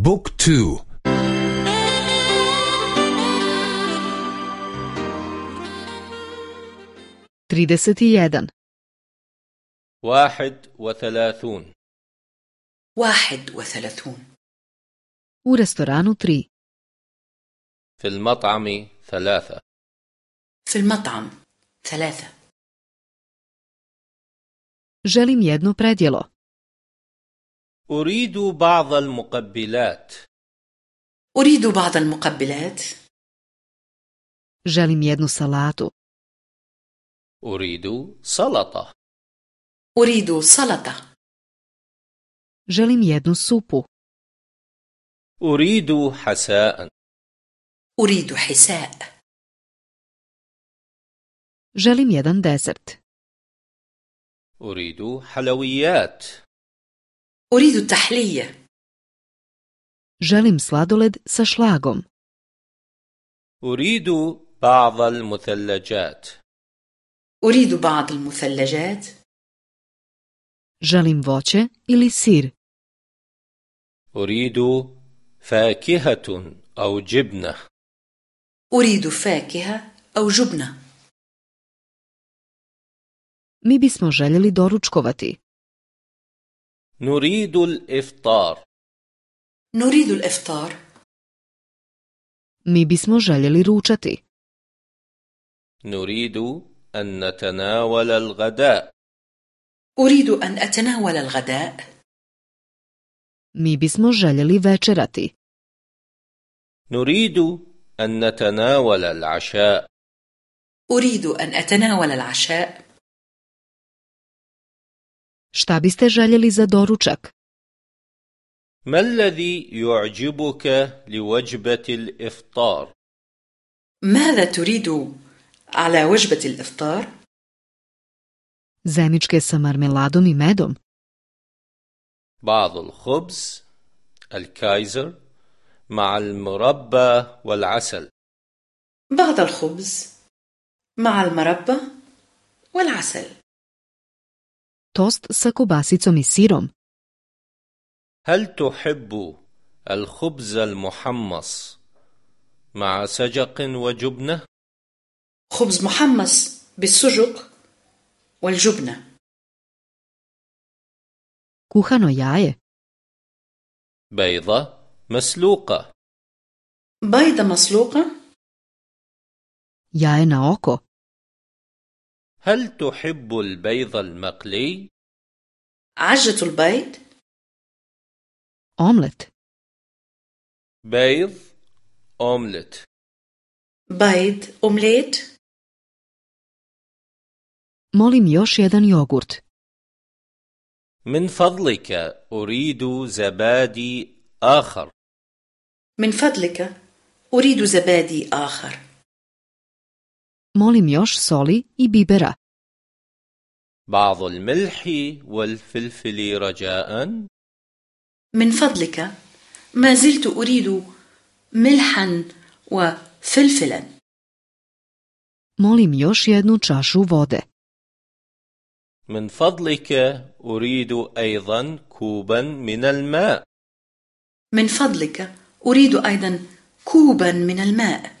بوك تو. i jedan واحد وثلاثون. واحد وثلاثون. U restoranu tri. في المطعم ثلاثة. في المطعم ثلاثة. Želim jedno predjelo. أريد بعض المقبلات. أريد بعض المقبلات. Želim jednu salatu. أريد سلطة. أريد سلطة. Želim jednu supu. أريد حساء. أريد حساء. Želim jedan desert. أريد حلويات. أريد التحلية. Želim sladoled sa šlagom. أريد بعض المثلجات. أريد بعض المثلجات. Želim voće ili sir. أريد فاكهة أو جبنة. أريد فاكهة أو جبنة. Mi bismo željeli doručkovati. نريد الإفطار. نريد الإفطار. Mi bismo željeli ručati. نريد أن نتناول الغداء. أريد أن أتناول الغداء. Mi bismo željeli večerati. نريد أن نتناول العشاء. أريد أن أتناول العشاء. Šta biste željeli za doručak ما الذي يعجبك لوجبة الإفطار؟ ماذا تريد على وجبة الإفطار؟ zemičke sa marmeladom i medom بعض الخبز الكايزر مع المربى والعسل بعض الخبز مع المربى والعسل tost sa kobasicom i sirom هل تحب الخبز المحمص مع سجق وجبنة؟ خبز محمص بالسجق والجبنة. Kuhano jaje. بيضة مسلوقة. بيضة مسلوقة. Jaje na oko. هل تحب البيض المقلي؟ عجة البيض؟ Omlet بيض أومليت بيض أومليت molim još jedan jogurt. من فضلك أريد زبادي آخر. من فضلك أريد زبادي آخر. Molim još soli i bibera. بعض الملح والفلفل رجاء. من فضلك ما زلت أريد ملحا وفلفلا. Molim još jednu čašu vode. من فضلك أريد أيضا كوبا من الماء. من فضلك أريد أيضا كوبا من الماء.